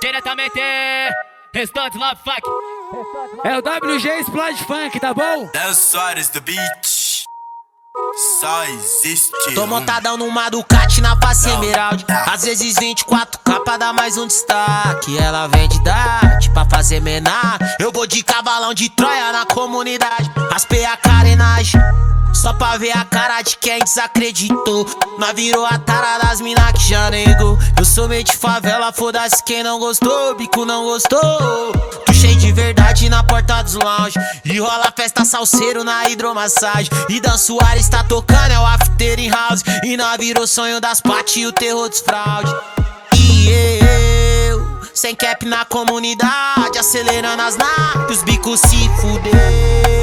Diretamente, Restante Love Funk. É o WG Explode Funk, tá bom? Léo Soares do beat. Só existe. Tô um. montadão numa Ducati na face emerald. Às vezes 24k pra dar mais um destaque. Ela vem de Dart pra fazer menar. Eu vou de cavalão de Troia na comunidade. Raspei a carenagem. Só pra ver a cara de quem desacreditou. Nós virou a tara das mina que já negou. Eu sou meio de favela, foda-se quem não gostou, bico não gostou. Tu cheio de verdade na porta dos lounge. E rola festa salseiro na hidromassagem. E Dan Soares tá tocando, é o after in house. E nós virou sonho das pati e o terror dos fraude. E eu, sem cap na comunidade, acelerando as naves, os bicos se fudeu.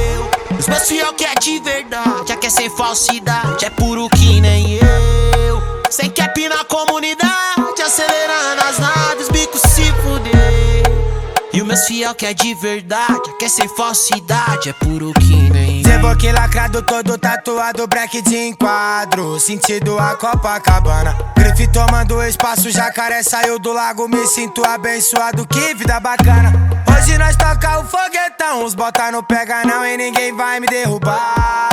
Meus fiel que é de verdade, é que é sem falsidade, é puro que nem eu. Sem cap na comunidade, acelerando as naves, os bicos se fudeu. E os meus fiel que é de verdade, é que é sem falsidade, é puro que nem eu. Zeboque lacrado, todo tatuado, break de enquadro. Sentido a Copacabana. Grife tomando espaço, jacaré saiu do lago. Me sinto abençoado, que vida bacana. Hoje nós toca o foguetão, os bota não pega não e ninguém vai me derrubar.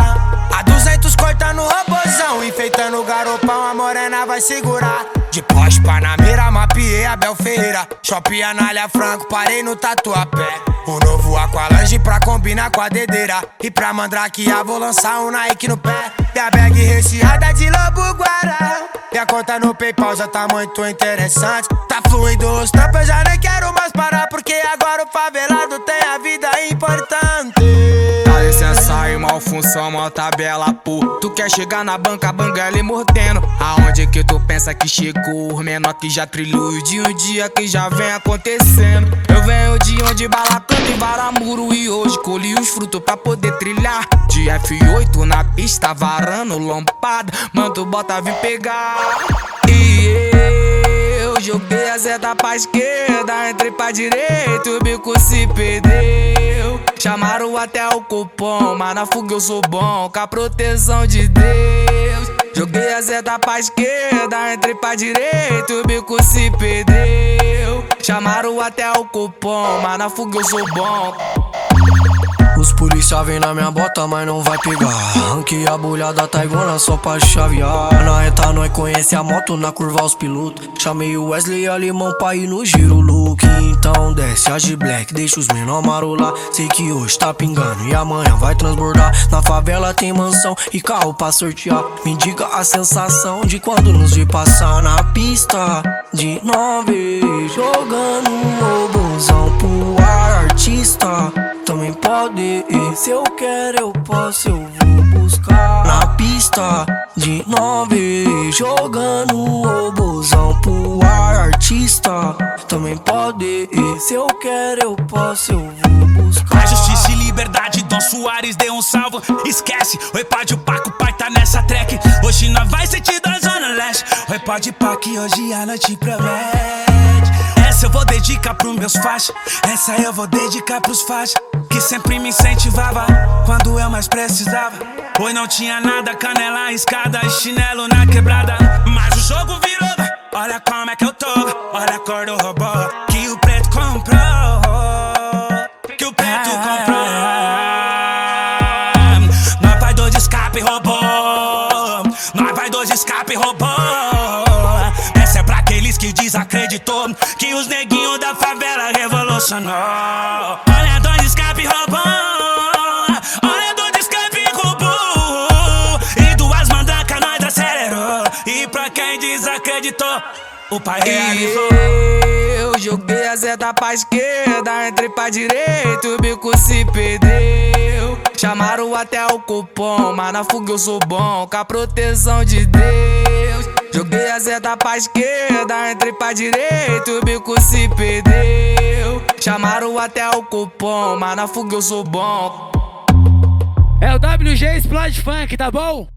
A 200 cortando robozão, enfeitando o garopão, a morena vai segurar. De Porsche, Panamera, mapeei Abel Ferreira. Shopping Anália Franco, parei no tatuapé. O novo Aqualange pra combinar com a dedeira. E pra mandrakear, vou lançar um Nike no pé. Minha bag recheada de lobo guará. Minha conta no PayPal já tá muito interessante. Tá fluindo os trampos, eu já nem quero. Agora o favelado tem a vida importante. Dá licença mal função, mal tabela, pô. Tu quer chegar na banca, banguela e mordendo. Aonde que tu pensa que chegou? Menor que já trilhou de um dia que já vem acontecendo. Eu venho de onde bala canta e varamuro. E hoje colhi os frutos pra poder trilhar. De F8 na pista, varando lompada. Mando bota vir pegar. Joguei a seta pra esquerda, entrei pra direita, o bico se perdeu. Chamaram até o cupom, mas na fuga eu sou bom, com a proteção de Deus. Joguei a seta pra esquerda, entrei pra direita, o bico se perdeu. Chamaram até o cupom, mas na fuga eu sou bom. Os polícia vem na minha bota, mas não vai pegar. Ranquei a bolhada tá iguana só pra chavear. Na reta nós conhece a moto, na curva os pilotos. Chamei o Wesley alemão pra ir no giro look. Então desce a de black, deixa os menor marolar. Sei que hoje tá pingando e amanhã vai transbordar. Na favela tem mansão e carro pra sortear. Me diga a sensação de quando nos vi passar na pista. De nove, jogando um robôzão pro ar. Artista também pode ir. Se eu quero, eu posso, eu vou buscar. Na pista de nove, jogando um robôzão pro ar. Artista também pode ir. Se eu quero, eu posso, eu vou buscar. A justiça e liberdade, Dom Soares deu um salvo. Esquece, oi pode o Paco, pai tá nessa track. Hoje nós vai sentir da Zona Leste. Oi pode pá que hoje a noite promete. Essa eu vou dedicar pros meus faixas. Essa eu vou dedicar pros faixas. Sempre me incentivava quando eu mais precisava. Oi não tinha nada, canela, escada e chinelo na quebrada. Mas o jogo virou. Olha como é que eu tô. Olha a cor do robô que o preto comprou. Que o preto comprou. Nós vai dois de escape robô. Nós vai dois de escape robô. Essa é pra aqueles que desacreditou que os neguinhos da favela revolucionou. Desacreditou, o pai realizou. Eu joguei a seta pra esquerda, entrei pra direita, o bico se perdeu. Chamaram até o cupom, mas na fuga eu sou bom, com a proteção de Deus. Joguei a seta pra esquerda, entrei pra direita, o bico se perdeu. Chamaram até o cupom, mas na fuga eu sou bom. É o WG Explode Funk, tá bom?